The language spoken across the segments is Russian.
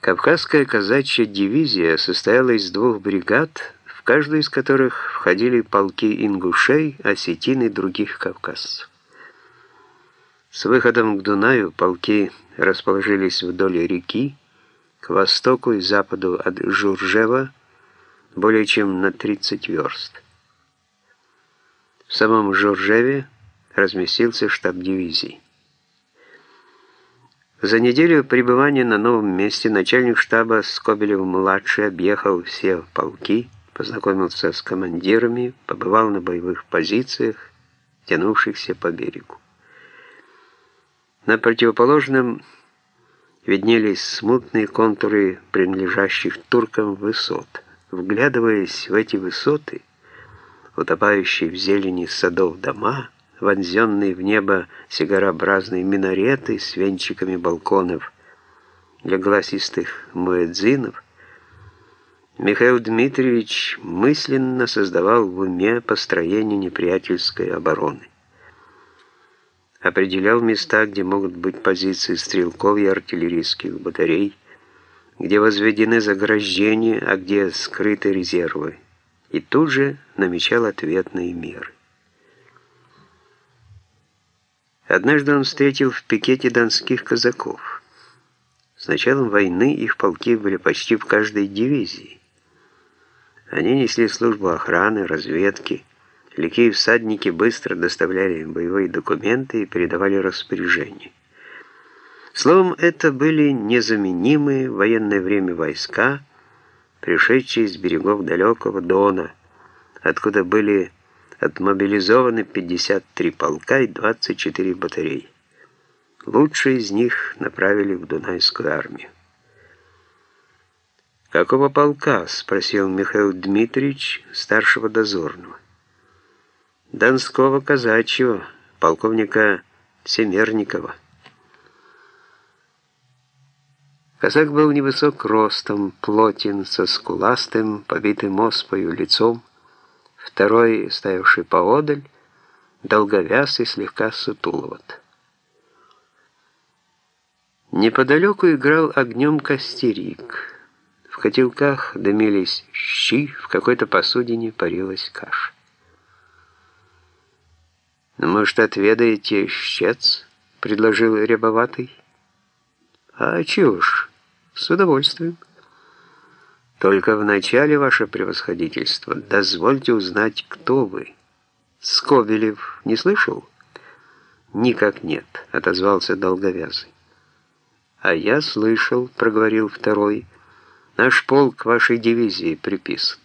Кавказская казачья дивизия состояла из двух бригад, в каждую из которых входили полки ингушей, осетин и других кавказцев. С выходом к Дунаю полки расположились вдоль реки, к востоку и западу от Журжева, более чем на 30 верст. В самом Журжеве разместился штаб дивизии. За неделю пребывания на новом месте начальник штаба Скобелев-младший объехал все полки, познакомился с командирами, побывал на боевых позициях, тянувшихся по берегу. На противоположном виднелись смутные контуры принадлежащих туркам высот. Вглядываясь в эти высоты, утопающие в зелени садов дома, вонзенные в небо сигарообразные минареты с венчиками балконов для гласистых муэдзинов, Михаил Дмитриевич мысленно создавал в уме построение неприятельской обороны определял места, где могут быть позиции стрелков и артиллерийских батарей, где возведены заграждения, а где скрыты резервы, и тут же намечал ответные меры. Однажды он встретил в пикете донских казаков. С началом войны их полки были почти в каждой дивизии. Они несли службу охраны, разведки, Лихие всадники быстро доставляли боевые документы и передавали распоряжение. Словом, это были незаменимые в военное время войска, пришедшие с берегов далекого Дона, откуда были отмобилизованы 53 полка и 24 батареи. Лучшие из них направили в Дунайскую армию. «Какого полка?» — спросил Михаил Дмитриевич, старшего дозорного. Донского казачьего, полковника Семерникова. Казак был невысок ростом, плотен, со скуластым, побитым оспою лицом, второй, стоявший поодаль, долговяз и слегка сутуловат. Неподалеку играл огнем костерик. В котелках дымились щи, в какой-то посудине парилась каша. «Ну, «Может, отведаете щец?» — предложил Рябоватый. «А чего ж, с удовольствием. Только вначале, ваше превосходительство, дозвольте узнать, кто вы. Скобелев не слышал?» «Никак нет», — отозвался Долговязый. «А я слышал», — проговорил второй, — «наш полк вашей дивизии приписан».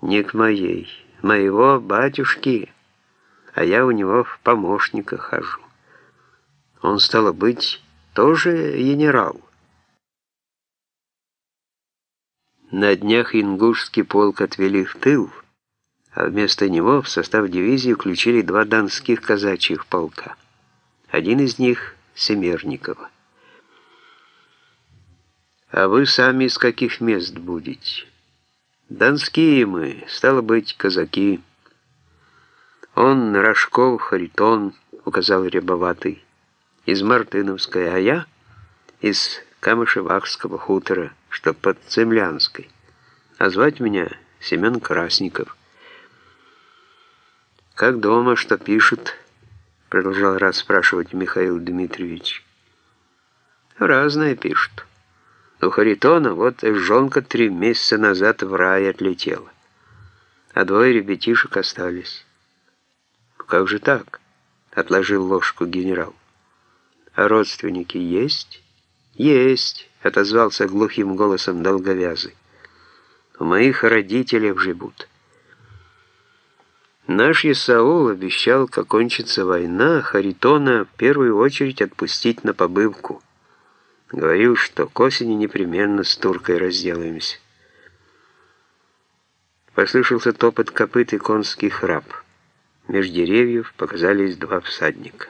«Не к моей, моего батюшки» а я у него в помощниках хожу. Он, стало быть, тоже генерал. На днях ингушский полк отвели в тыл, а вместо него в состав дивизии включили два донских казачьих полка. Один из них — Семерникова. «А вы сами из каких мест будете?» «Донские мы, стало быть, казаки». Он, Рожков, Харитон, указал Рябоватый, из Мартыновской, а я из Камышевахского хутора, что под Цемлянской. А звать меня Семен Красников. «Как дома, что пишут?» продолжал раз спрашивать Михаил Дмитриевич. «Разное пишут. У Харитона вот жонка три месяца назад в рай отлетела, а двое ребятишек остались». «Как же так?» — отложил ложку генерал. «А родственники есть?» «Есть», — отозвался глухим голосом долговязый. «У моих родителей живут». Наш Исаул обещал, как кончится война, Харитона в первую очередь отпустить на побывку. Говорил, что к осени непременно с туркой разделаемся. Послышался топот копыт и конский храп. Меж деревьев показались два всадника.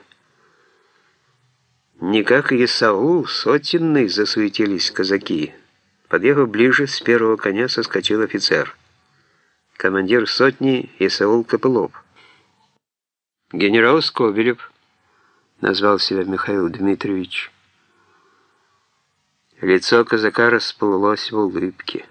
Не как Исаул, сотенный, засуетились казаки. Подъехав ближе, с первого коня соскочил офицер. Командир сотни Исаул Копылов. «Генерал Скобелев», — назвал себя Михаил Дмитриевич. Лицо казака расплылось в улыбке.